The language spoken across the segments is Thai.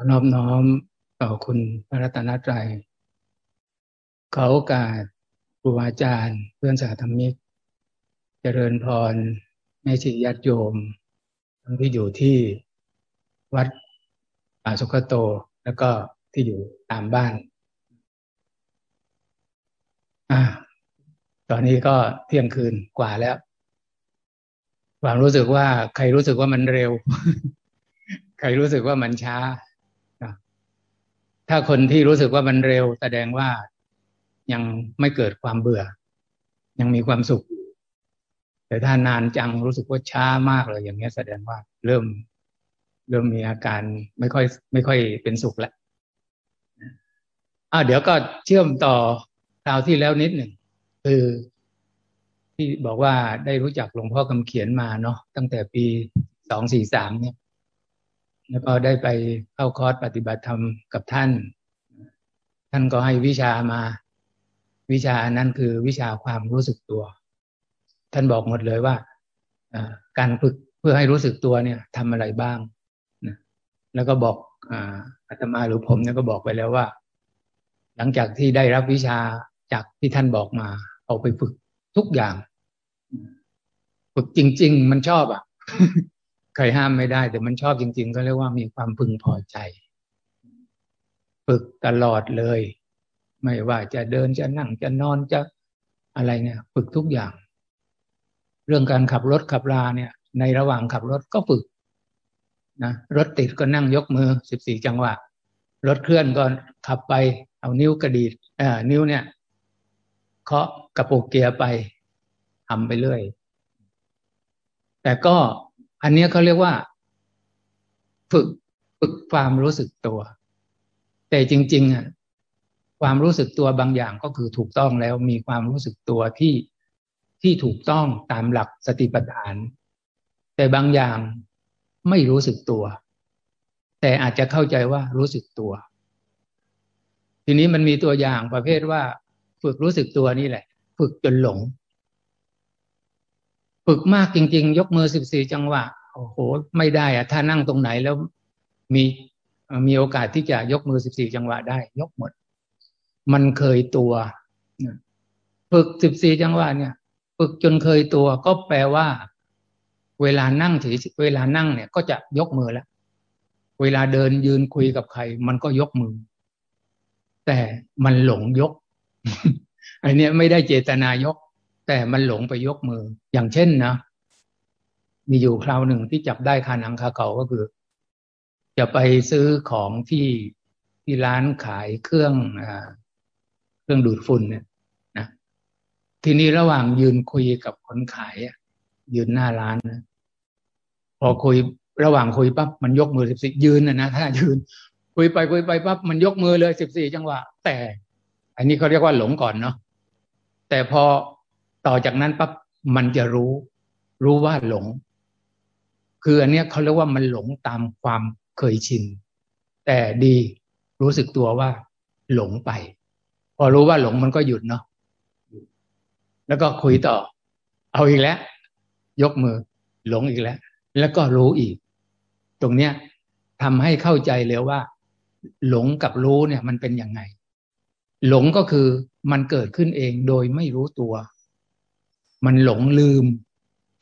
อนอบน้อมต่อคุณพระรัตนตรัยขอโอกาสครูอาจารย์ เพื่อนสาธมิก เจริญพรแม่ชีญาติโยม ทั้งที่อยู่ที่วัดป่าสุขโต แล้วก็ที่อยู่ตามบ้านอ่าตอนนี้ก็เที่ยงคืนกว่าแล้วความรู้สึกว่าใครรู้สึกว่ามันเร็ว ใครรู้สึกว่ามันช้า ถ้าคนที่รู้สึกว่ามันเร็วแสดงว่ายังไม่เกิดความเบื่อ ยังมีความสุข แต่ถ้านานจังรู้สึกว่าช้ามากเลยอย่างนี้แสดงว่าเริ่มเริ่มมีอาการไม่ค่อย ไม่ค่อยเป็นสุขแล้วอ่าเดี๋ยวก็เชื่อมต่อคราวที่แล้วนิดหนึ่งคือที่บอกว่าได้รู้จักหลวงพ่อคำเขียนมาเนาะตั้งแต่ปีสองสี่สามเนี่ย แล้วก็ได้ไปเข้าคอร์สปฏิบัติธรรมกับท่าน ท่านก็ให้วิชามา วิชานั้นคือวิชาความรู้สึกตัว ท่านบอกหมดเลยว่าการฝึกเพื่อให้รู้สึกตัวเนี่ยทำอะไรบ้างแล้วก็บอกอาตมาหรือผมเนี่ยก็บอกไปแล้วว่า หลังจากที่ได้รับวิชาจากที่ท่านบอกมา เอาไปฝึกทุกอย่าง ฝึกจริง ๆ มันชอบอะ ใครห้ามไม่ได้ แต่มันชอบจริง ๆ ก็เรียกว่ามีความพึงพอใจ ฝึกตลอดเลย ไม่ว่าจะเดินจะนั่งจะนอนจะอะไรเนี่ย ฝึกทุกอย่าง เรื่องการขับรถขับราเนี่ย ในระหว่างขับรถก็ฝึกนะรถติดก็นั่งยกมือสิบสี่จังหวะ รถเคลื่อนก็ขับไป เอานิ้วกระดีดอ่านิ้วเนี่ยเคาะกระปุกเกียร์ไปทำไปเรื่อย แต่ก็ อันนี้เขาเรียกว่า ฝึกฝึกความรู้สึกตัว แต่จริง ๆอะความรู้สึกตัวบางอย่างก็คือถูกต้องแล้วมีความรู้สึกตัวที่ที่ถูกต้องตามหลักสติปัฏฐาน แต่บางอย่างไม่รู้สึกตัว แต่อาจจะเข้าใจว่ารู้สึกตัว ทีนี้มันมีตัวอย่างประเภทว่า ฝึกรู้สึกตัวนี่แหละ ฝึกจนหลง ฝึกมากจริง ๆ ยกมือสิบสี่จังหวะโอ้โห ไม่ได้อะถ้านั่งตรงไหนแล้วมีมีโอกาสที่จะยกมือสิบสี่จังหวะได้ ยกหมด มันเคยตัวฝึกสิบสี่จังหวะเนี่ยฝึกจนเคยตัวก็แปลว่า เวลานั่งถือเวลานั่งเนี่ย ก็จะยกมือแล้วเวลาเดินยืนคุยกับใคร มันก็ยกมือ แต่มันหลงยกอันนี้ไม่ได้เจตนายก แต่มันหลงไปยกมือ อย่างเช่นนะ มีอยู่คราวหนึ่งที่จับได้คานังคาเขาก็คือ จะไปซื้อของที่ที่ร้านขายเครื่องอเครื่องดูดฝุ่นเนี่ยนะทีนี้ระหว่างยืนคุยกับคนขายยืนหน้าร้านนะพอคุยระหว่างคุยปั๊บมันยกมือสิบสี่ยืนนะนะถ้ายืน คุยไปคุยไปปั๊บมันยกมือเลยสิบสี่จังหวะแต่ อันนี้เขาเรียกว่าหลงก่อนเนาะแต่พอ ต่อจากนั้นปั๊บมันจะรู้ รู้ว่าหลง คืออันเนี้ยเขาเรียกว่ามันหลงตามความเคยชิน แต่ดีรู้สึกตัวว่า หลงไป พอรู้ว่าหลงมันก็หยุดเนาะแล้วก็คุยต่อ เอาอีกแล้ว ยกมือ หลงอีกแล้ว แล้วก็รู้อีก ตรงเนี้ยทำให้เข้าใจเลยว่า หลงกับรู้เนี่ย มันเป็นยังไง หลงก็คือมันเกิดขึ้นเองโดยไม่รู้ตัว มันหลงลืม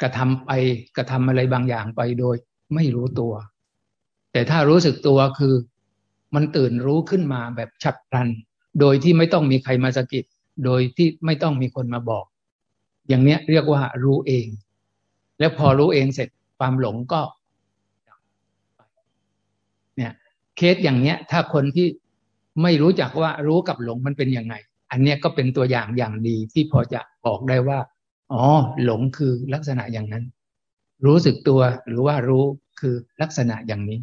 กระทำไปกระทำอะไรบางอย่างไปโดย ไม่รู้ตัว แต่ถ้ารู้สึกตัวคือ มันตื่นรู้ขึ้นมาแบบฉับพลัน โดยที่ไม่ต้องมีใครมาสะกิด โดยที่ไม่ต้องมีคนมาบอก อย่างเนี้ยเรียกว่ารู้เอง แล้วพอรู้เองเสร็จความหลงก็เนี่ยเคสอย่างเนี้ย ถ้าคนที่ไม่รู้จักว่ารู้กับหลงมันเป็นยังไง อันเนี้ยก็เป็นตัวอย่างอย่างดีที่พอจะบอกได้ว่า อ๋อ หลงคือลักษณะอย่างนั้น รู้สึกตัวหรือว่ารู้คือลักษณะอย่างนี้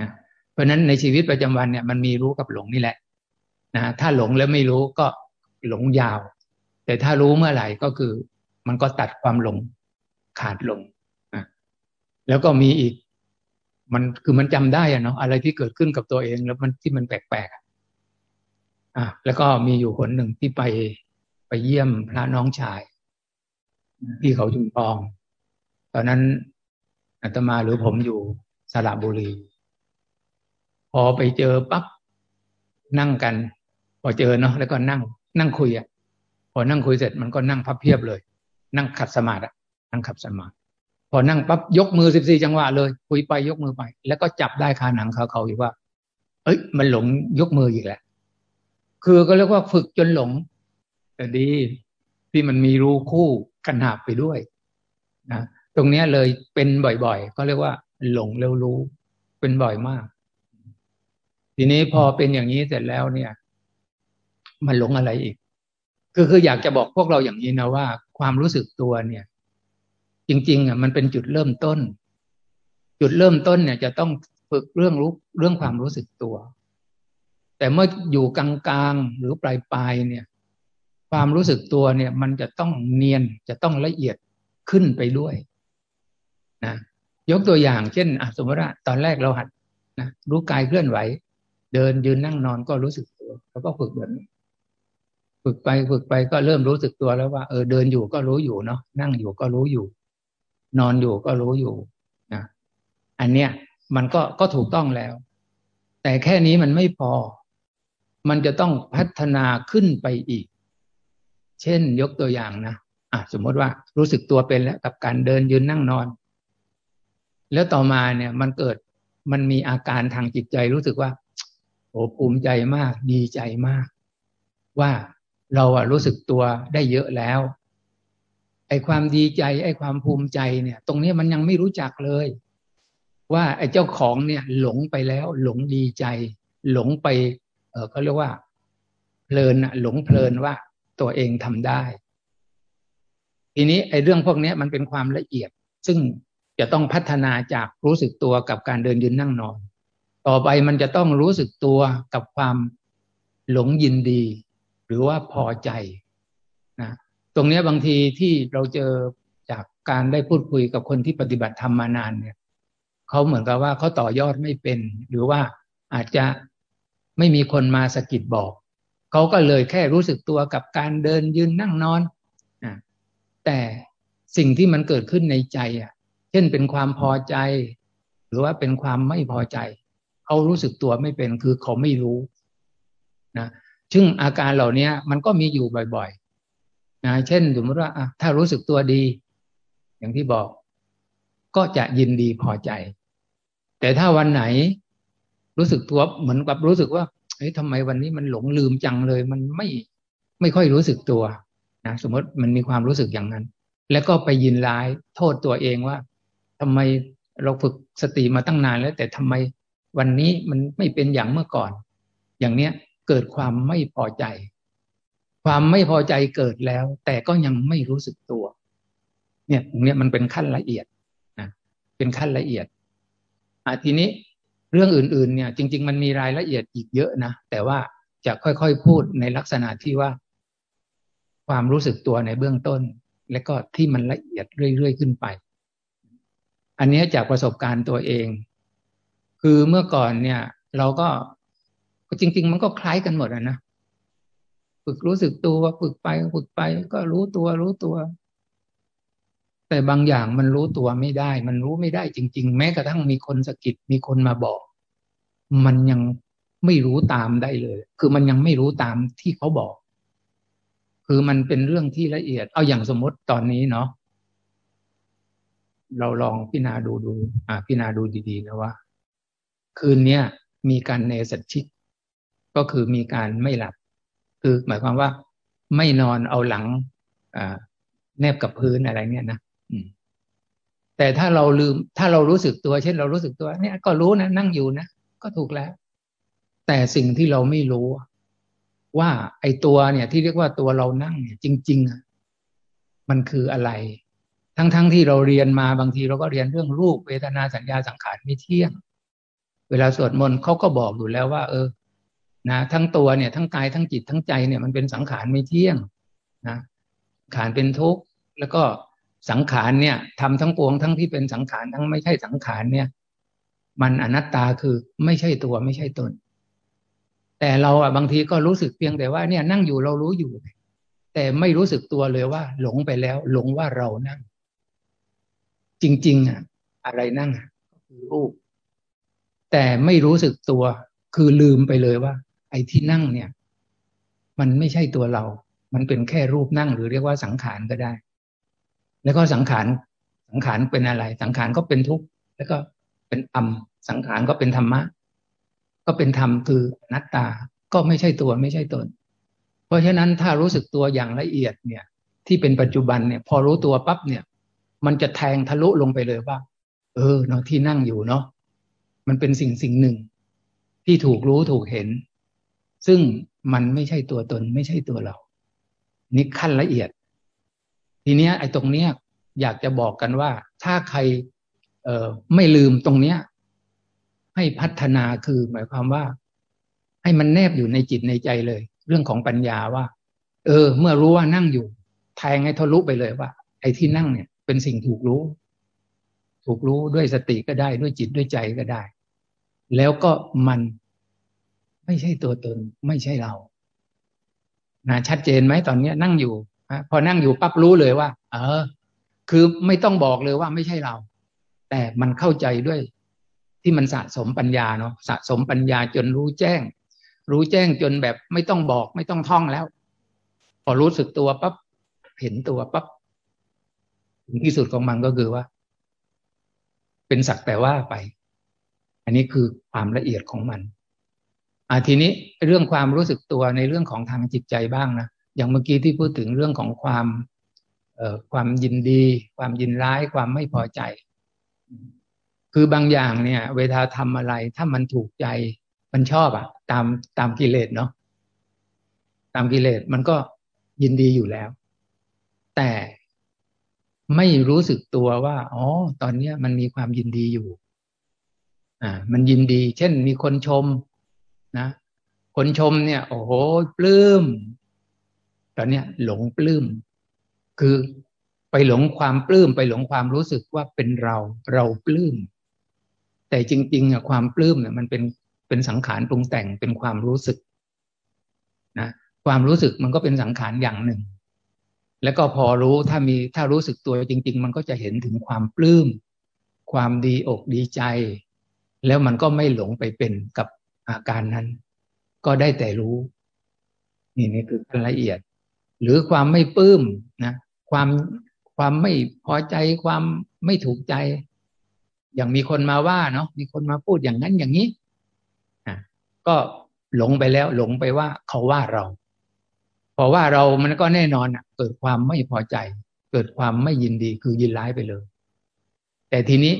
นะเพราะฉะนั้นในชีวิตประจำวันเนี่ยมันมีรู้กับหลงนี่แหละนะถ้าหลงแล้วไม่รู้ก็หลงยาว แต่ถ้ารู้เมื่อไหร่ก็คือ มันก็ตัดความหลงขาดลงนะแล้วก็มีอีก มันคือมันจำได้อะเนาะอะไรที่เกิดขึ้นกับตัวเองแล้วมันที่มันแปลกๆอะแล้วก็มีอยู่คนหนึ่งที่ไปไปเยี่ยมพระน้องชาย ที่เขาชุมพอง ตอนนั้นอาตมาหรือผมอยู่สระบุรี พอไปเจอปั๊บนั่งกัน พอเจอเนาะแล้วก็นั่ง นั่งคุยอะพอนั่งคุยเสร็จมันก็นั่งพับเพียบเลย นั่งขัดสมาธินั่งขัดสมาธิพอนั่งปั๊บยกมือสิบสี่จังหวะเลย คุยไปยกมือไป แล้วก็จับได้คาหนังคาเขาอีกว่า เอ้ย มันหลงยกมืออีกแหละคือก็เรียกว่าฝึกจนหลงแต่ดีที่มันมีรูคู่ กันหาบไปด้วยนะตรงนี้เลยเป็นบ่อยๆก็เรียกว่า หลงเร็วรู้ เป็นบ่อยมาก ทีนี้พอเป็นอย่างนี้เสร็จแล้วเนี่ย มันหลงอะไรอีกคือคืออยากจะบอกพวกเราอย่างนี้นะว่า ความรู้สึกตัวเนี่ย จริง ๆอะมันเป็นจุดเริ่มต้น จุดเริ่มต้นเนี่ย จะต้องฝึกเรื่องรู้เรื่องความรู้สึกตัว แต่เมื่ออยู่กลางๆหรือปลายๆเนี่ย ความรู้สึกตัวเนี่ย มันจะต้องเนียนจะต้องละเอียดขึ้นไปด้วยนะยกตัวอย่างเช่นสมมติว่าตอนแรกเราหัดนะรู้กายเคลื่อนไหว เดินยืนนั่งนอนก็รู้สึกตัวแล้วก็ฝึกแบบนี้ฝึกไปฝึกไปก็เริ่มรู้สึกตัวแล้วว่าเออเดินอยู่ก็รู้อยู่เนาะนั่งอยู่ก็รู้อยู่ นอนอยู่ก็รู้อยู่นะอันเนี้ยมันก็ก็ถูกต้องแล้ว แต่แค่นี้มันไม่พอ มันจะต้องพัฒนาขึ้นไปอีก เช่นยกตัวอย่างนะอะสมมติว่ารู้สึกตัวเป็นแล้วกับการเดินยืนนั่งนอน แล้วต่อมาเนี่ยมันเกิดมันมีอาการทางจิตใจรู้สึกว่าโอ้ภูมิใจมาก ดีใจมาก ว่าเราอะรู้สึกตัวได้เยอะแล้ว ไอ้ความดีใจ ไอ้ความภูมิใจเนี่ย ตรงนี้มันยังไม่รู้จักเลย ว่าไอ้เจ้าของเนี่ย หลงไปแล้ว หลงดีใจ หลงไป เออเขาเรียกว่า เพลินอะหลงเพลินว่า ตัวเองทำได้ ทีนี้ไอ้เรื่องพวกนี้มันเป็นความละเอียด ซึ่งจะต้องพัฒนาจากรู้สึกตัวกับการเดินยืนนั่งนอน ต่อไปมันจะต้องรู้สึกตัวกับความหลงยินดี หรือว่าพอใจนะตรงนี้บางทีที่เราเจอจากการได้พูดคุยกับคนที่ปฏิบัติธรรมมานานเนี่ยเขาเหมือนกับว่าเขาต่อยอดไม่เป็น หรือว่าอาจจะไม่มีคนมาสกิดบอก เขาก็เลยแค่รู้สึกตัวกับการเดินยืนนั่งนอนแต่สิ่งที่มันเกิดขึ้นในใจอะ เช่นเป็นความพอใจ หรือว่าเป็นความไม่พอใจเขารู้สึกตัวไม่เป็นคือเขาไม่รู้นะซึ่งอาการเหล่านี้มันก็มีอยู่บ่อยๆนะเช่นสมมติว่าถ้ารู้สึกตัวดี อย่างที่บอก ก็จะยินดีพอใจ แต่ถ้าวันไหน รู้สึกตัวเหมือนกับรู้สึกว่า เฮ้ยทำไมวันนี้มันหลงลืมจังเลย มันไม่ไม่ค่อยรู้สึกตัวนะสมมติมันมีความรู้สึกอย่างนั้น แล้วก็ไปยินร้ายโทษตัวเองว่าทำไมเราฝึกสติมาตั้งนานแล้ว แต่ทำไมวันนี้มันไม่เป็นอย่างเมื่อก่อน อย่างเนี้ยเกิดความไม่พอใจ ความไม่พอใจเกิดแล้ว แต่ก็ยังไม่รู้สึกตัว เนี่ยตรงเนี้ยมันเป็นขั้นละเอียดนะเป็นขั้นละเอียดอะทีนี้ เรื่องอื่นๆ เนี่ยจริง ๆ มันมีรายละเอียดอีกเยอะนะ แต่ว่าจะค่อยๆพูดในลักษณะที่ว่า ความรู้สึกตัวในเบื้องต้น และก็ที่มันละเอียดเรื่อยๆขึ้นไป อันนี้จากประสบการณ์ตัวเอง คือเมื่อก่อนเนี่ย เราก็จริง ๆ มันก็คล้ายกันหมดนะฝึกรู้สึกตัวฝึกไปฝึกไป ก็รู้ตัวรู้ตัว แต่บางอย่างมันรู้ตัวไม่ได้ มันรู้ไม่ได้จริง ๆ แม้กระทั่งมีคนสะกิดมีคนมาบอก มันยังไม่รู้ตามได้เลย คือมันยังไม่รู้ตามที่เขาบอก คือมันเป็นเรื่องที่ละเอียด เอาอย่างสมมติตอนนี้เนาะเราลองพิจารณาดูดู อ่าพิจารณาดูดีๆนะว่า คืนเนี้ยมีการเนสัชิก ก็คือมีการไม่หลับ คือหมายความว่า ไม่นอนเอาหลังอ่าแนบกับพื้นอะไรเนี้ยนะแต่ถ้าเราลืม ถ้าเรารู้สึกตัว เช่นเรารู้สึกตัวเนี่ยก็รู้นะนั่งอยู่นะ ก็ถูกแล้ว แต่สิ่งที่เราไม่รู้ว่าไอ้ตัวเนี่ยที่เรียกว่าตัวเรานั่งเนี่ยจริงๆอะมันคืออะไร ทั้งๆทที่เราเรียนมาบางทีเราก็เรียนเรื่องรูปเวทนาสัญญาสังขารไม่เที่ยง เวลาสวดมนต์เขาก็บอกอยู่แล้วว่า เออนะทั้งตัวเนี่ยทั้งกายทั้งจิตทั้งใจเนี่ยมันเป็นสังขารไม่เที่ยงนะขานเป็นทุกข์แล้วก็สังขารเนี่ยทำทั้งปวงทั้งที่เป็นสังขารทั้งไม่ใช่สังขารเนี่ย มันอนัตตาคือไม่ใช่ตัวไม่ใช่ตน แต่เราอะบางทีก็รู้สึกเพียงแต่ว่าเนี่ยนั่งอยู่เรารู้อยู่ แต่ไม่รู้สึกตัวเลยว่า หลงไปแล้ว หลงว่าเรานั่ง จริง ๆ อะ อะไรนั่งก็คือรูป แต่ไม่รู้สึกตัว คือลืมไปเลยว่า ไอ้ที่นั่งเนี่ย มันไม่ใช่ตัวเรา มันเป็นแค่รูปนั่งหรือเรียกว่าสังขารก็ได้ แล้วก็สังขารสังขารเป็นอะไร สังขารก็เป็นทุกข์แล้วก็ เป็นธรรมสังขารก็เป็นธรรมะ ก็เป็นธรรมคือนัตตาก็ไม่ใช่ตัวไม่ใช่ตน เพราะฉะนั้นถ้ารู้สึกตัวอย่างละเอียดเนี่ย ที่เป็นปัจจุบันเนี่ย พอรู้ตัวปั๊บเนี่ย มันจะแทงทะลุลงไปเลยว่า เออเนาะที่นั่งอยู่เนาะมันเป็นสิ่งสิ่งหนึ่ง ที่ถูกรู้ถูกเห็น ซึ่งมันไม่ใช่ตัวตนไม่ใช่ตัวเรา นี่ขั้นละเอียด ทีเนี้ยไอ้ตรงเนี้ยอยากจะบอกกันว่า ถ้าใคร ไม่ลืมตรงเนี้ย ให้พัฒนาคือหมายความว่า ให้มันแนบอยู่ในจิตในใจเลย เรื่องของปัญญาว่า เออ เมื่อรู้ว่านั่งอยู่แทงให้ทะลุไปเลยว่า ไอ้ที่นั่งเนี่ย เป็นสิ่งถูกรู้ ถูกรู้ด้วยสติก็ได้ด้วยจิตด้วยใจก็ได้ แล้วก็มันไม่ใช่ตัวตน ไม่ใช่เรานะชัดเจนไหมตอนนี้นั่งอยู่พอนั่งอยู่ปั๊บรู้เลยว่า เออ คือไม่ต้องบอกเลยว่าไม่ใช่เรา แต่มันเข้าใจด้วยที่มันสะสมปัญญาเนาะสะสมปัญญาจนรู้แจ้ง รู้แจ้งจนแบบไม่ต้องบอกไม่ต้องท่องแล้ว พอรู้สึกตัวปั๊บเห็นตัวปั๊บถึงที่สุดของมันก็คือว่า เป็นสักแต่ว่าไป อันนี้คือความละเอียดของมันอ่าทีนี้เรื่องความรู้สึกตัวในเรื่องของทางจิตใจบ้างนะอย่างเมื่อกี้ที่พูดถึงเรื่องของความเอ่อความยินดี ความยินร้าย ความไม่พอใจ คือบางอย่างเนี่ย เวลาทำอะไร ถ้ามันถูกใจ มันชอบอะตามตามกิเลสเนาะตามกิเลสมันก็ยินดีอยู่แล้ว แต่ไม่รู้สึกตัวว่า อ๋อ ตอนนี้มันมีความยินดีอยู่ อ่า มันยินดี เช่น มีคนชม นะ คนชมเนี่ย โอ้โห ปลื้ม ตอนเนี้ยหลงปลื้ม คือ ไปหลงความปลื้มไปหลงความรู้สึกว่าเป็นเราเราปลื้มแต่จริงๆอะความปลื้มเนี่ยมันเป็นเป็นสังขารปรุงแต่งเป็นความรู้สึกนะความรู้สึกมันก็เป็นสังขารอย่างหนึ่ง แล้วก็พอรู้ถ้ามีถ้ารู้สึกตัวจริง ๆ มันก็จะเห็นถึงความปลื้มความดีอกดีใจ แล้วมันก็ไม่หลงไปเป็นกับอาการนั้น ก็ได้แต่รู้ นี่นี่คือขั้นละเอียด หรือความไม่ปลื้มนะความ ความไม่พอใจความไม่ถูกใจ อย่างมีคนมาว่าเนาะมีคนมาพูดอย่างนั้นอย่างนี้อะก็หลงไปแล้ว หลงไปว่า เขาว่าเรา พอว่าเรามันก็แน่นอนอะ เกิดความไม่พอใจ เกิดความไม่ยินดีคือยินร้ายไปเลย แต่ทีนี้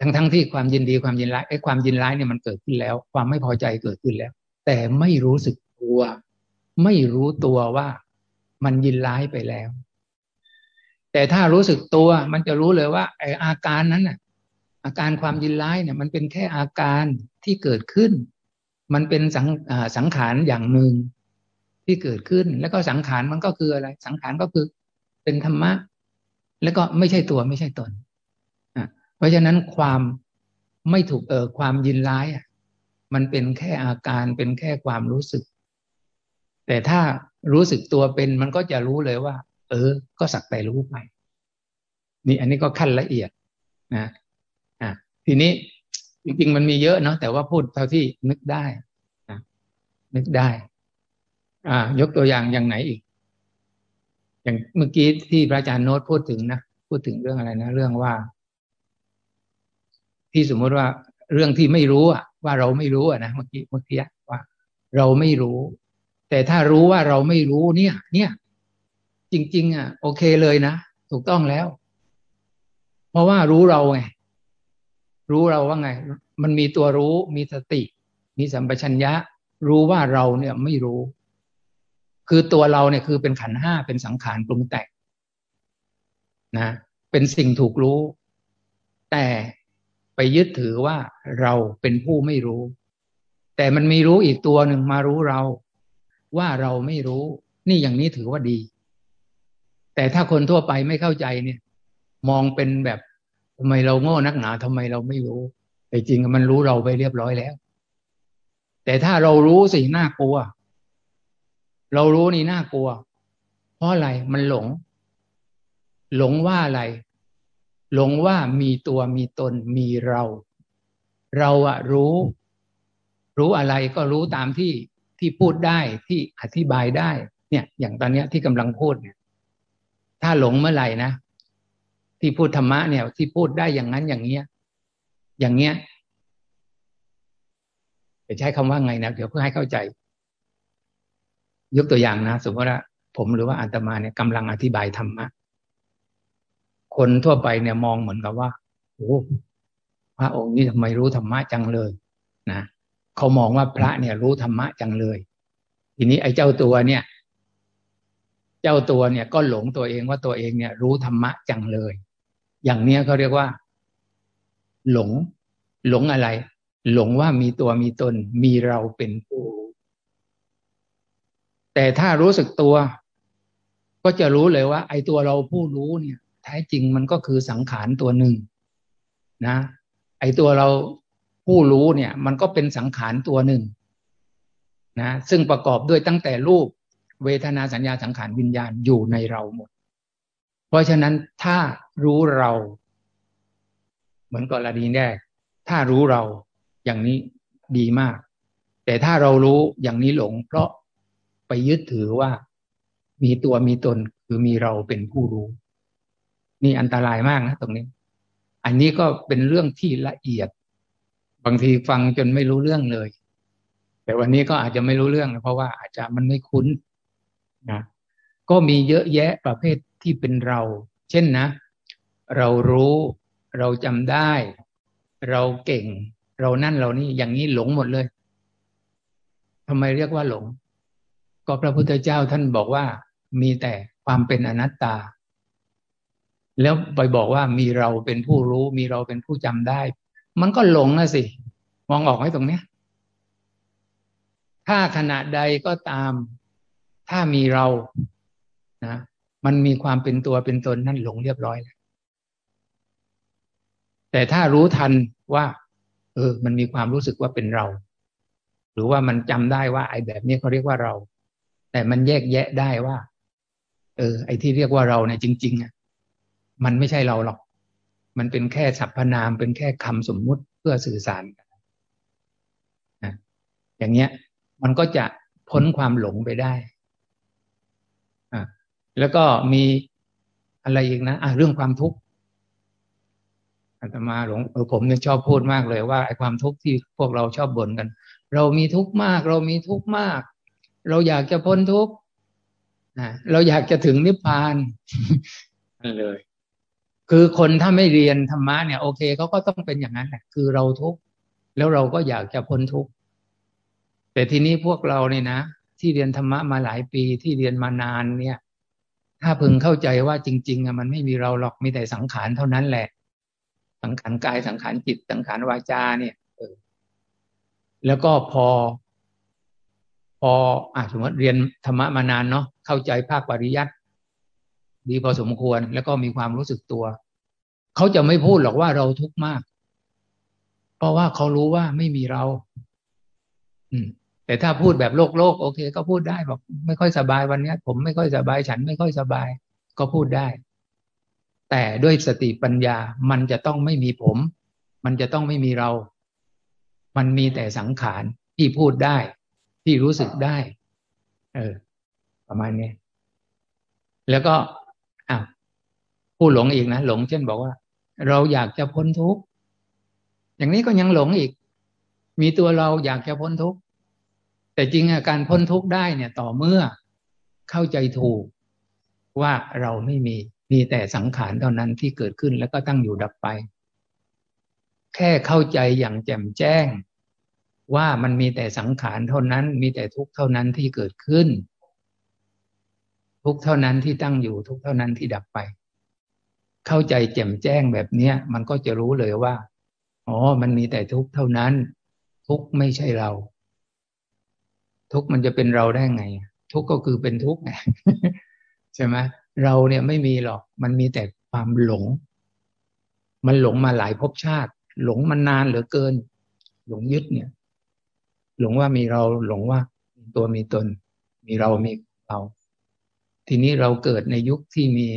ทั้งทั้งที่ความยินดีความยินร้ายไอ้ความยินร้ายเนี่ยมันเกิดขึ้นแล้ว ความไม่พอใจเกิดขึ้นแล้ว แต่ไม่รู้สึกตัว ไม่รู้ตัวว่ามันยินร้ายไปแล้ว แต่ถ้ารู้สึกตัวมันจะรู้เลยว่าไออาการนั้นน่ะ อาการความยินร้ายเนี่ย มันเป็นแค่อาการที่เกิดขึ้น มันเป็นสังสังขารอย่างหนึ่งที่เกิดขึ้น แล้วก็สังขารมันก็คืออะไร สังขารก็คือเป็นธรรมะ แล้วก็ไม่ใช่ตัวไม่ใช่ตนเพราะฉะนั้นความไม่ถูกเออความยินร้ายอะมันเป็นแค่อาการเป็นแค่ความรู้สึก แต่ถ้ารู้สึกตัวเป็นมันก็จะรู้เลยว่า เออ ก็สักแต่รู้ไป นี่อันนี้ก็ขั้นละเอียดนะอะทีนี้จริงๆมันมีเยอะเนาะแต่ว่าพูดเท่าที่นึกได้นะนึกได้ อ่า ยกตัวอย่างอย่างไหนอีก อย่างเมื่อกี้ที่พระอาจารย์โน้ตพูดถึงนะพูดถึงเรื่องอะไรนะ เรื่องว่า ที่สมมติว่าเรื่องที่ไม่รู้อะว่าเราไม่รู้อะนะเมื่อกี้เมื่อกี้ว่า เราไม่รู้ แต่ถ้ารู้ว่าเราไม่รู้เนี่ย เนี่ย จริง ๆ อะ โอเคเลยนะ ถูกต้องแล้ว เพราะว่ารู้เราไง รู้เราว่าไง มันมีตัวรู้มีสติ มีสัมปชัญญะ รู้ว่าเราเนี่ยไม่รู้ คือตัวเราเนี่ยคือเป็นขันห้าเป็นสังขารปรุงแต่งนะเป็นสิ่งถูกรู้ แต่ไปยึดถือว่าเราเป็นผู้ไม่รู้ แต่มันมีรู้อีกตัวหนึ่งมารู้เรา ว่าเราไม่รู้ นี่อย่างนี้ถือว่าดี แต่ถ้าคนทั่วไปไม่เข้าใจเนี่ย มองเป็นแบบทำไมเราโง่นักหนาทำไมเราไม่รู้แต่จริงมันรู้เราไปเรียบร้อยแล้ว แต่ถ้าเรารู้สิน่ากลัว เรารู้นี่น่ากลัว เพราะอะไรมันหลง หลงว่าอะไร หลงว่ามีตัวมีตนมีเรา เราอะรู้ รู้อะไรก็รู้ตามที่ที่พูดได้ที่อธิบายได้ เนี่ย อย่างตอนเนี้ยที่กำลังพูดเนี่ย ถ้าหลงเมื่อไหร่นะที่พูดธรรมะเนี่ย ที่พูดได้อย่างนั้นอย่างเงี้ย อย่างเงี้ยจะใช้คำว่าไงนะเดี๋ยวเพื่อให้เข้าใจ ยกตัวอย่างนะสมมติว่าผมหรือว่าอาตมาเนี่ยกำลังอธิบายธรรมะคนทั่วไปเนี่ยมองเหมือนกับว่าโอ้พระองค์นี่ทำไมรู้ธรรมะจังเลยนะเขามองว่าพระเนี่ยรู้ธรรมะจังเลย ทีนี้ไอ้เจ้าตัวเนี่ย เจ้าตัวเนี่ยก็หลงตัวเองว่าตัวเองเนี่ยรู้ธรรมะจังเลย อย่างเนี้ยเขาเรียกว่า หลง หลงอะไร หลงว่ามีตัวมีตน มีเราเป็นผู้รู้แต่ถ้ารู้สึกตัว ก็จะรู้เลยว่า ไอ้ตัวเราผู้รู้เนี่ย แท้จริงมันก็คือสังขารตัวหนึ่งนะ ไอตัวเราผู้รู้เนี่ย มันก็เป็นสังขารตัวหนึ่งนะซึ่งประกอบด้วยตั้งแต่รูป เวทนาสัญญาสังขารวิญญาณอยู่ในเราหมด เพราะฉะนั้นถ้ารู้เรา เหมือนกรณีแรกถ้ารู้เราอย่างนี้ดีมาก แต่ถ้าเรารู้อย่างนี้หลง เพราะไปยึดถือว่ามีตัวมีตนคือมีเราเป็นผู้รู้ นี่อันตรายมากนะตรงนี้ อันนี้ก็เป็นเรื่องที่ละเอียด บางทีฟังจนไม่รู้เรื่องเลย แต่วันนี้ก็อาจจะไม่รู้เรื่องเพราะว่าอาจจะมันไม่คุ้น นะก็มีเยอะแยะประเภทที่เป็นเรา เช่นนะ เรารู้เราจำได้ เราเก่ง เรานั่นเรานี่อย่างนี้หลงหมดเลยทำไมเรียกว่าหลง ก็พระพุทธเจ้าท่านบอกว่า มีแต่ความเป็นอนัตตา แล้วไปบอกว่ามีเราเป็นผู้รู้ มีเราเป็นผู้จำได้ มันก็หลงนะสิ มองออกไหมตรงเนี้ย ถ้าขณะใดก็ตาม ถ้ามีเรานะมันมีความเป็นตัวเป็นตนนั่นหลงเรียบร้อยแล้วแต่ถ้ารู้ทันว่า เออ มันมีความรู้สึกว่าเป็นเรา หรือว่ามันจำได้ว่า ไอ้แบบนี้เขาเรียกว่าเรา แต่มันแยกแยะได้ว่า เออ ไอ้ที่เรียกว่าเราเนี่ยจริงๆอะมันไม่ใช่เราหรอก มันเป็นแค่สรรพนามเป็นแค่คำสมมุติเพื่อสื่อสารนะอย่างเงี้ย มันก็จะพ้นความหลงไปได้ แล้วก็มีอะไรอีกนะอะเรื่องความทุกข์อาตมาหลงเออผมเนี่ยชอบพูดมากเลยว่าไอ้ความทุกข์ที่พวกเราชอบบ่นกัน เรามีทุกข์มาก เรามีทุกข์มาก เราอยากจะพ้นทุกข์เราอยากจะถึงนิพพานนั่นเลย คือคนถ้าไม่เรียนธรรมะเนี่ยโอเคเขาก็ต้องเป็นอย่างนั้นแหละคือเราทุกข์แล้วเราก็อยากจะพ้นทุกข์แต่ทีนี้พวกเราเนี่ยนะที่เรียนธรรมะมาหลายปีที่เรียนมานานเนี่ย ถ้าพึงเข้าใจว่าจริงๆอะมันไม่มีเราหรอกมีแต่สังขารเท่านั้นแหละ สังขารกายสังขารจิตสังขารวาจาเนี่ยเออแล้วก็พอ พออะสมมติเรียนธรรมะมานานเนาะเข้าใจภาคปริยัติดีพอสมควรแล้วก็มีความรู้สึกตัว เขาจะไม่พูดหรอกว่าเราทุกข์มาก เพราะว่าเขารู้ว่าไม่มีเรา อืม แต่ถ้าพูดแบบโลกโลกโอเค ก็พูดได้บอกไม่ค่อยสบายวันนี้ผมไม่ค่อยสบายฉันไม่ค่อยสบาย ก็พูดได้ แต่ด้วยสติปัญญามันจะต้องไม่มีผม มันจะต้องไม่มีเรา มันมีแต่สังขารที่พูดได้ ที่รู้สึกได้ เออ ประมาณนี้ แล้วก็อ้าวผู้หลงอีกนะหลงเช่นบอกว่า เราอยากจะพ้นทุกข์อย่างนี้ก็ยังหลงอีก มีตัวเราอยากจะพ้นทุกข์ แต่จริงอาการพ้นทุกข์ได้เนี่ยต่อเมื่อเข้าใจถูกว่าเราไม่มีมีแต่สังขารเท่านั้นที่เกิดขึ้นแล้วก็ตั้งอยู่ดับไป แค่เข้าใจอย่างแจ่มแจ้ง ว่ามันมีแต่สังขารเท่านั้น มีแต่ทุกข์เท่านั้นที่เกิดขึ้น ทุกเท่านั้นที่ตั้งอยู่ทุกเท่านั้นที่ดับไป เข้าใจแจ่มแจ้งแบบเนี้ย มันก็จะรู้เลยว่าอ๋อมันมีแต่ทุกเท่านั้น ทุกไม่ใช่เรา ทุกมันจะเป็นเราได้ไง ทุกก็คือเป็นทุกไงใช่ไหมเราเนี่ยไม่มีหรอก มันมีแต่ความหลง มันหลงมาหลายภพชาติ หลงมานานเหลือเกิน หลงยึดเนี่ย หลงว่ามีเราหลงว่าตัวมีตน มีเรามีเรา ทีนี้เราเกิดในยุคที่มี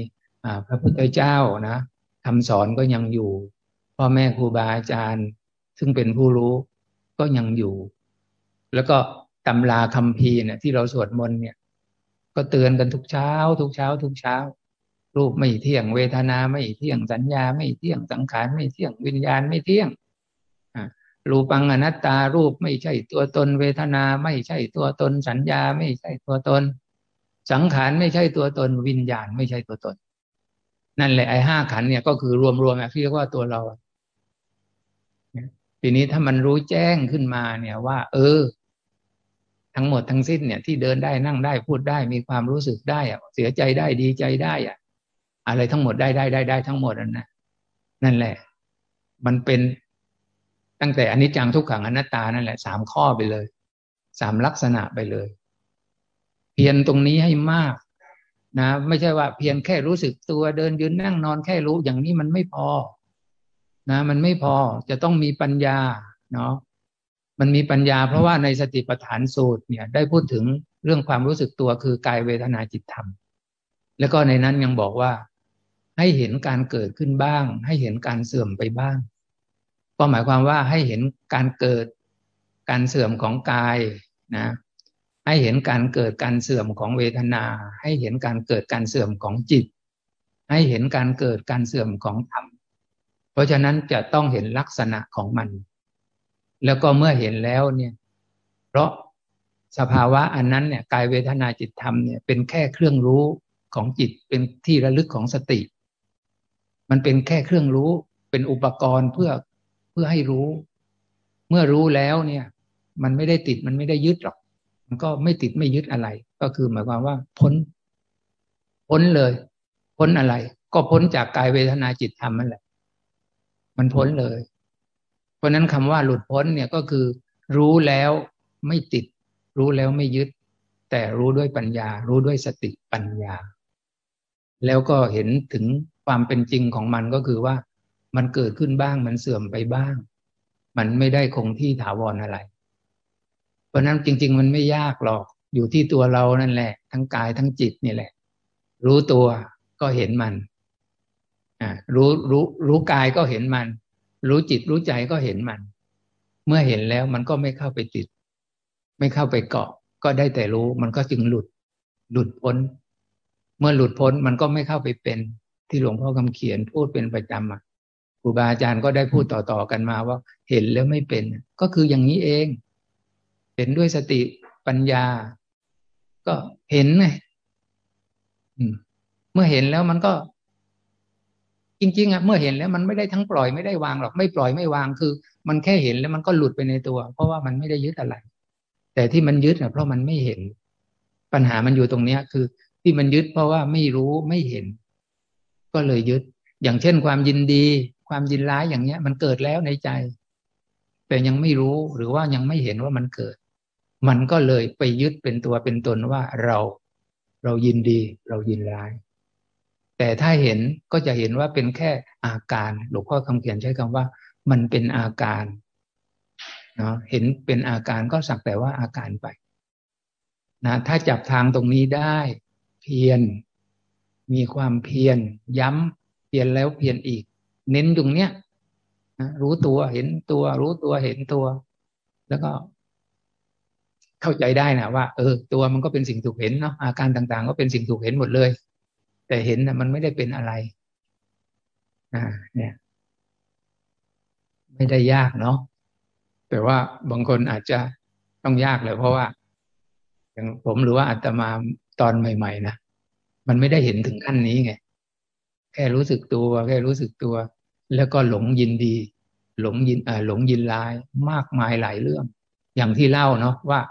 พระพุทธเจ้านะคำสอนก็ยังอยู่ พ่อแม่ครูบาอาจารย์ ซึ่งเป็นผู้รู้ก็ยังอยู่ แล้วก็ ตำราคำพีเนี่ยที่เราสวดมนต์เนี่ย ก็เตือนกันทุกเช้า ทุกเช้า ทุกเช้า รูปไม่เที่ยงเวทนาไม่เที่ยงสัญญาไม่เที่ยงสังขารไม่เที่ยงวิญญาณไม่เที่ยงรูปังอนัตตารูปไม่ใช่ตัวตน เวทนาไม่ใช่ตัวตน สัญญาไม่ใช่ตัวตน สังขารไม่ใช่ตัวตน วิญญาณไม่ใช่ตัวตน นั่นแหละไอ้ห้าขันเนี่ยก็คือรวมๆที่เรียกว่าตัวเราทีนี้ถ้ามันรู้แจ้งขึ้นมาเนี่ยว่า เออ ทั้งหมดทั้งสิ้นเนี่ยที่เดินได้นั่งได้พูดได้มีความรู้สึกได้อะเสียใจได้ดีใจได้อะอะไรทั้งหมดได้ได้ได้ได้ทั้งหมดนั่นนะนั่นแหละ มันเป็นตั้งแต่อนิจจังทุกขังอนัตตานั่นแหละสามข้อไปเลยสามลักษณะไปเลย เพียรตรงนี้ให้มากนะ ไม่ใช่ว่าเพียรแค่รู้สึกตัวเดินยืนนั่งนอนแค่รู้อย่างนี้มันไม่พอ นะ มันไม่พอจะต้องมีปัญญาเนาะ มันมีปัญญาเพราะว่าในสติปัฏฐานสูตรเนี่ย ได้พูดถึงเรื่องความรู้สึกตัวคือกายเวทนาจิตธรรม แล้วก็ในนั้นยังบอกว่า ให้เห็นการเกิดขึ้นบ้าง ให้เห็นการเสื่อมไปบ้าง ก็หมายความว่าให้เห็นการเกิดการเสื่อมของกายนะ ให้เห็นการเกิดการเสื่อมของเวทนา ให้เห็นการเกิดการเสื่อมของจิต ให้เห็นการเกิดการเสื่อมของธรรม เพราะฉะนั้นจะต้องเห็นลักษณะของมัน แล้วก็เมื่อเห็นแล้วเนี่ย เพราะสภาวะอันนั้นเนี่ยกายเวทนาจิตธรรมเนี่ยเป็นแค่เครื่องรู้ของจิตเป็นที่ระลึกของสติ มันเป็นแค่เครื่องรู้เป็นอุปกรณ์เพื่อเพื่อให้รู้ เมื่อรู้แล้วเนี่ย มันไม่ได้ติดมันไม่ได้ยึดหรอก มันก็ไม่ติดไม่ยึดอะไร ก็คือหมายความว่าพ้น พ้นเลย พ้นอะไร ก็พ้นจากกายเวทนาจิตธรรมนั่นแหละ มันพ้นเลย ราะนั้นคำว่าหลุดพ้นเนี่ยก็คือ รู้แล้วไม่ติด รู้แล้วไม่ยึด แต่รู้ด้วยปัญญา รู้ด้วยสติปัญญา แล้วก็เห็นถึงความเป็นจริงของมันก็คือว่า มันเกิดขึ้นบ้างมันเสื่อมไปบ้าง มันไม่ได้คงที่ถาวรออะไร เพราะนั้นจริง ๆ มันไม่ยากหรอกอยู่ที่ตัวเรานั่นแหละ ทั้งกายทั้งจิตนี่แหละ รู้ตัวก็เห็นมันอ่ารู้รู้รู้กายก็เห็นมัน รู้จิตรู้ใจก็เห็นมัน เมื่อเห็นแล้วมันก็ไม่เข้าไปติด ไม่เข้าไปเกาะ ก็ได้แต่รู้มันก็จึงหลุด หลุดพ้น เมื่อหลุดพ้นมันก็ไม่เข้าไปเป็นที่หลวงพ่อคำเขียนพูดเป็นประจำอะครูบาอาจารย์ก็ได้พูดต่อๆกันมาว่า เห็นแล้วไม่เป็น ก็คืออย่างนี้เอง เห็นด้วยสติปัญญา ก็เห็นไงเมื่อเห็นแล้วมันก็ จริงๆอะเมื่อเห็นแล้วมันไม่ได้ทั้งปล่อยไม่ได้วางหรอกไม่ปล่อยไม่วางคือ มันแค่เห็นแล้วมันก็หลุดไปในตัว เพราะว่ามันไม่ได้ยึดอะไร แต่ที่มันยึดอะเพราะมันไม่เห็น ปัญหามันอยู่ตรงเนี้ยคือ ที่มันยึดเพราะว่าไม่รู้ไม่เห็น ก็เลยยึด อย่างเช่นความยินดี ความยินร้ายอย่างเนี้ย มันเกิดแล้วในใจ แต่ยังไม่รู้หรือว่ายังไม่เห็นว่ามันเกิด มันก็เลยไปยึดเป็นตัวเป็นตนว่าเรา เรายินดี เรายินร้าย แต่ถ้าเห็นก็จะเห็นว่าเป็นแค่อาการ หลวงพ่อคำเขียนใช้คำว่า มันเป็นอาการเนาะเห็นเป็นอาการก็สักแต่ว่าอาการไปนะถ้าจับทางตรงนี้ได้ เพียรมีความเพียรย้ำเพียรแล้วเพียรอีก เน้นตรงเนี้ยนะรู้ตัวเห็นตัว รู้ตัวเห็นตัว แล้วก็ เข้าใจได้นะว่า เออ ตัวมันก็เป็นสิ่งถูกเห็นเนาะอาการต่างๆ ก็เป็นสิ่งถูกเห็นหมดเลย แต่เห็นนะมันไม่ได้เป็นอะไร อ่า เนี่ย ไม่ได้ยากเนาะแต่ว่าบางคนอาจจะต้องยากเลยเพราะว่า อย่างผมหรือว่าอาตมาตอนใหม่ ๆนะมันไม่ได้เห็นถึงขั้นนี้ไงแค่รู้สึกตัวแค่รู้สึกตัว แล้วก็หลงยินดี หลงยินอ่าหลงยินร้ายมากมายหลายเรื่อง อย่างที่เล่าเนาะว่า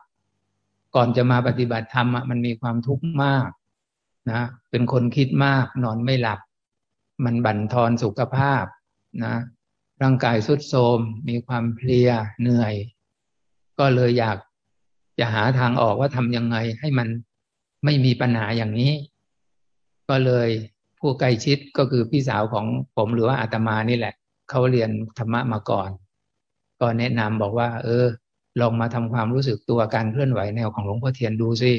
ก่อนจะมาปฏิบัติธรรมมันมีความทุกข์มาก นะ เป็นคนคิดมากนอนไม่หลับ มันบั่นทอนสุขภาพนะ ร่างกายสุดโทมมีความเพลียเหนื่อย ก็เลยอยากจะหาทางออกว่าทำยังไงให้มันไม่มีปัญหาอย่างนี้ ก็เลยผู้ใกล้ชิดก็คือพี่สาวของผมหรือว่าอาตมานี่แหละ เขาเรียนธรรมะมาก่อน ก็แนะนำบอกว่า เออ ลองมาทำความรู้สึกตัวการเคลื่อนไหวแนวของหลวงพ่อเทียนดูสิ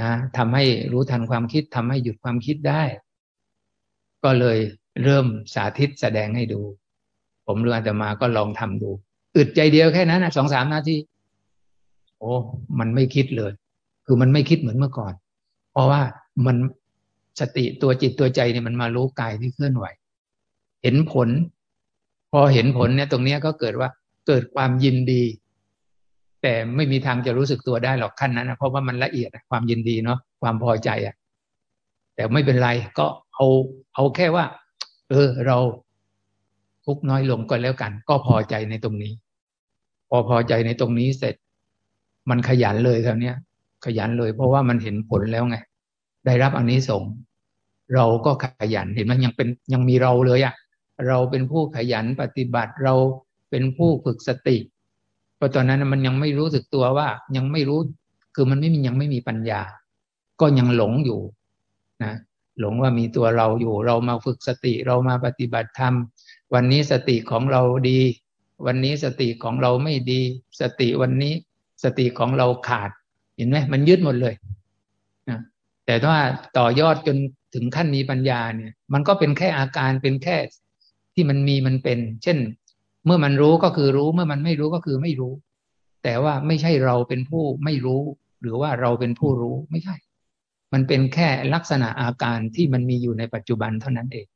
นะทำให้รู้ทันความคิดทำให้หยุดความคิดได้ ก็เลยเริ่มสาธิตแสดงให้ดู ผมเรืออาตมาก็ลองทำดู อึดใจเดียวแค่นั้นนะสองสามนาทีโอ้มันไม่คิดเลย คือมันไม่คิดเหมือนเมื่อก่อน เพราะว่ามันสติตัวจิตตัวใจเนี่ยมันมารู้กายที่เคลื่อนไหว เห็นผล พอเห็นผลเนี่ยตรงเนี้ยก็เกิดว่าเกิดความยินดี แต่ไม่มีทางจะรู้สึกตัวได้หรอกขั้นนั้นนะเพราะว่ามันละเอียดความยินดีเนาะความพอใจอะ่ะ แต่ไม่เป็นไรก็เอาเอาแค่ว่า เออ เราทุกน้อยลงก็แล้วกัน ก็พอใจในตรงนี้ พอพอใจในตรงนี้เสร็จ มันขยันเลยคราวนี้ยขยันเลย เพราะว่ามันเห็นผลแล้วไง ได้รับอันนี้ส่งเราก็ขยันเห็นมันยังเป็นยังมีเราเลยอะ่ะ เราเป็นผู้ขยันปฏิบัติเราเป็นผู้ฝึกสติ เพราะตอนนั้นมันยังไม่รู้สึกตัวว่า ยังไม่รู้ คือมันไม่มียังไม่มีปัญญา ก็ยังหลงอยู่นะหลงว่ามีตัวเราอยู่ เรามาฝึกสติเรามาปฏิบัติธรรม วันนี้สติของเราดี วันนี้สติของเราไม่ดี สติวันนี้สติของเราขาด เห็นไหมมันยึดหมดเลยนะแต่ถ้าต่อยอดจนถึงขั้นมีปัญญาเนี่ย มันก็เป็นแค่อาการเป็นแค่ที่มันมีมันเป็น เช่น เมื่อมันรู้ก็คือรู้เมื่อมันไม่รู้ก็คือไม่รู้ แต่ว่าไม่ใช่เราเป็นผู้ไม่รู้ หรือว่าเราเป็นผู้รู้ไม่ใช่ มันเป็นแค่ลักษณะอาการที่มันมีอยู่ในปัจจุบันเท่านั้นเอง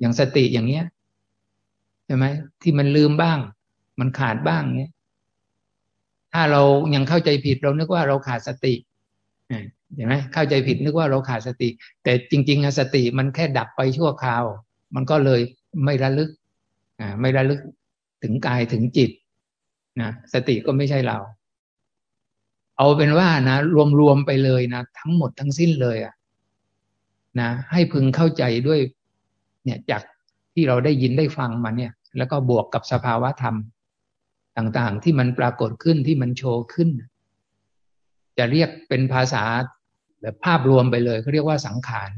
อย่างสติอย่างเนี้ยใช่ไหมที่มันลืมบ้าง มันขาดบ้างเนี้ยถ้าเรายังเข้าใจผิดเรานึกว่าเราขาดสติเห็นไหมเข้าใจผิดนึกว่าเราขาดสติ แต่จริงๆสติมันแค่ดับไปชั่วคราว มันก็เลยไม่ระลึกอ่าไม่ระลึก ถึงกายถึงจิตนะสติก็ไม่ใช่เรา เอาเป็นว่านะ รวมๆไปเลยนะ ทั้งหมดทั้งสิ้นเลยอะนะ ให้พึงเข้าใจด้วย เนี่ยจากที่เราได้ยินได้ฟังมาเนี่ย แล้วก็บวกกับสภาวะธรรม ต่างๆ ที่มันปรากฏขึ้นที่มันโชว์ขึ้น จะเรียกเป็นภาษาแบบภาพรวมไปเลยเขาเรียกว่าสังขาร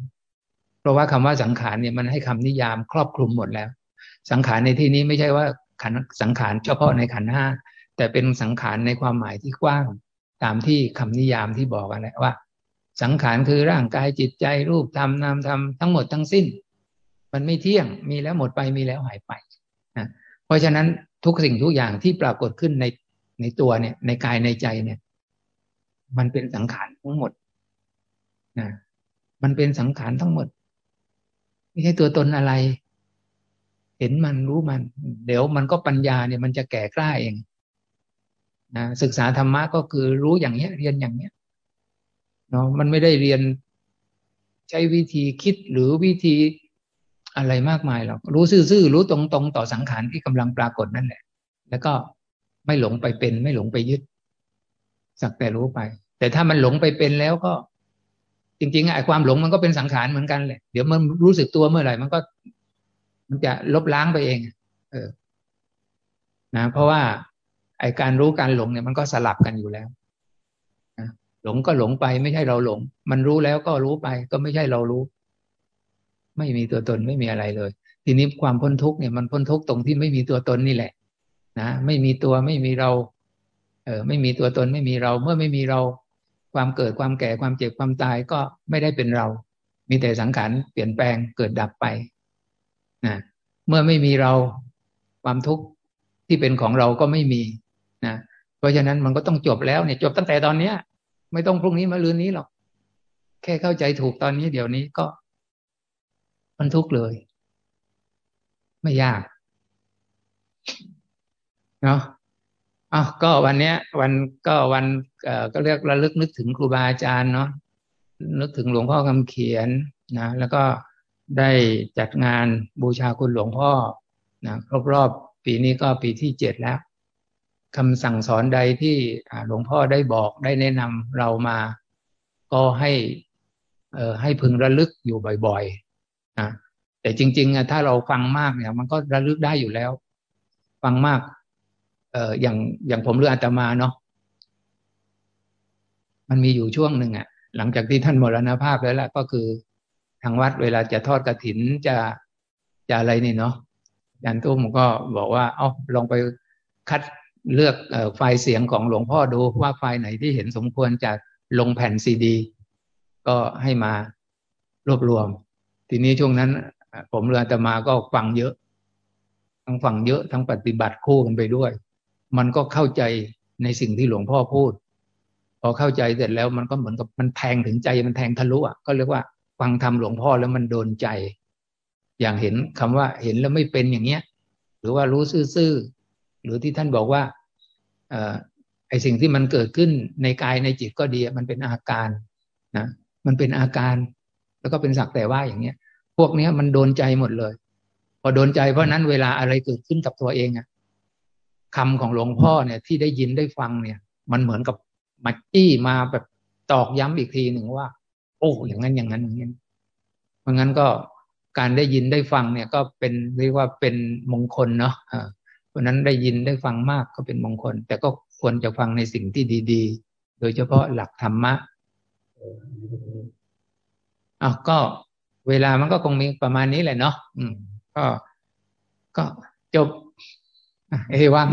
เพราะว่าคำว่าสังขารเนี่ยมันให้คำนิยามครอบคลุมหมดแล้ว สังขารในที่นี้ไม่ใช่ว่า ขันสังขารเฉพาะในขันห้าแต่เป็นสังขารในความหมายที่กว้างตามที่คำนิยามที่บอกกันแหละว่า สังขารคือร่างกายจิตใจรูปธรรมนามธรรมทั้งหมดทั้งสิ้น มันไม่เที่ยงมีแล้วหมดไปมีแล้วหายไปนะเพราะฉะนั้นทุกสิ่งทุกอย่างที่ปรากฏขึ้นในในตัวเนี่ยในกายในใจเนี่ย มันเป็นสังขารทั้งหมดนะมันเป็นสังขารทั้งหมด ไม่ใช่ตัวตนอะไร เห็นมันรู้มัน เดี๋ยวมันก็ปัญญาเนี่ยมันจะแก่กล้าเองนะศึกษาธรรมะก็คือรู้อย่างเนี้ย เรียนอย่างเนี้ยเนาะมันไม่ได้เรียนใช้วิธีคิดหรือวิธีอะไรมากมายหรอกรู้ซื่อๆรู้ตรงๆ ต่อสังขารที่กำลังปรากฏนั่นแหละ แล้วก็ไม่หลงไปเป็น ไม่หลงไปยึด สักแต่รู้ไป แต่ถ้ามันหลงไปเป็นแล้วก็ จริงๆไอ้ความหลงมันก็เป็นสังขารเหมือนกันเลยเดี๋ยวมันรู้สึกตัวเมื่อไหร่มันก็ มันจะลบล้างไปเอง เออ นะ เพราะว่าไอการรู้การหลงเนี่ยมันก็สลับกันอยู่แล้วนะหลงก็หลงไปไม่ใช่เราหลง มันรู้แล้วก็รู้ไป ก็ไม่ใช่เรารู้ ไม่มีตัวตนไม่มีอะไรเลย ทีนี้ความพ้นทุกเนี่ยมันพ้นทุกตรงที่ไม่มีตัวตนนี่แหละ นะไม่มีตัวไม่มีเรา เออ ไม่มีตัวตนไม่มีเรา เมื่อไม่มีเรา ความเกิดความแก่ความเจ็บความตายก็ไม่ได้เป็นเรา มีแต่สังขารเปลี่ยนแปลงเกิดดับไป นะเมื่อไม่มีเราความทุกข์ที่เป็นของเราก็ไม่มีนะเพราะฉะนั้นมันก็ต้องจบแล้วเนี่ยจบตั้งแต่ตอนเนี้ย ไม่ต้องพรุ่งนี้มาลืนนี้หรอกแค่เข้าใจถูกตอนนี้เดี๋ยวนี้ก็มันทุกข์เลย ไม่ยากเนาะอ้าวก็วันเนี้ย วันก็วันเอ่อก็เรียกระลึกนึกถึงครูบาอาจารย์เนาะนึกถึงหลวงพ่อคำเขียนนะแล้วก็ ได้จัดงานบูชาคุณหลวงพ่อนะครบรอบปีนี้ก็ปีที่เจ็ดแล้วคำสั่งสอนใดที่หลวงพ่อได้บอกได้แนะนำเรามา ก็ให้เอ่อให้พึงระลึกอยู่บ่อยๆนะแต่จริงๆถ้าเราฟังมากเนี่ย มันก็ระลึกได้อยู่แล้ว ฟังมากเอ่ออย่างอย่างผมเรืออาตมาเนาะมันมีอยู่ช่วงหนึ่งอะหลังจากที่ท่านมรณภาพแล้วล่ะ ก็คือ ทางวัดเวลาจะทอดกระถินจะจะอะไรนี่เนาะยันตุ้มก็บอกว่า เอาลองไปคัดเลือกไฟล์เสียงของหลวงพ่อดูว่าไฟล์ไหนที่เห็นสมควรจะลงแผ่นซีดี ก็ให้มารวบรวม ทีนี้ช่วงนั้น ผมเรืออาตมาก็ฟังเยอะ ทั้งฟังเยอะทั้งปฏิบัติคู่กันไปด้วย มันก็เข้าใจในสิ่งที่หลวงพ่อพูด พอเข้าใจเสร็จแล้วมันก็เหมือนกับมันแทงถึงใจมันแทงทะลุอะก็เรียกว่า ฟังธรรมหลวงพ่อแล้วมันโดนใจ อย่างเห็นคำว่าเห็นแล้วไม่เป็นอย่างเงี้ย หรือว่ารู้ซื่อๆหรือที่ท่านบอกว่าอไอสิ่งที่มันเกิดขึ้นในกายในจิตก็ดีมันเป็นอาการนะมันเป็นอาการ แล้วก็เป็นสักแต่ว่าอย่างเงี้ย พวกเนี้ยมันโดนใจหมดเลย พอโดนใจเพราะนั้นเวลาอะไรเกิดขึ้นกับตัวเองอะคำของหลวงพ่อเนี่ยที่ได้ยินได้ฟังเนี่ย มันเหมือนกับมาจี้มาแบบตอกย้ำอีกทีหนึ่งว่า โอ้อย่างนั้นอย่างนั้นอย่างนี้เพราะงั้นก็การได้ยินได้ฟังเนี่ยก็เป็นเรียกว่าเป็นมงคลเนาะเพราะนั้นได้ยินได้ฟังมากก็เป็นมงคล แต่ก็ควรจะฟังในสิ่งที่ดี ๆ โดยเฉพาะหลักธรรมะอ้าวก็เวลามันก็คงมีประมาณนี้แหละเนาะอืม ก็ก็จบ เอวัง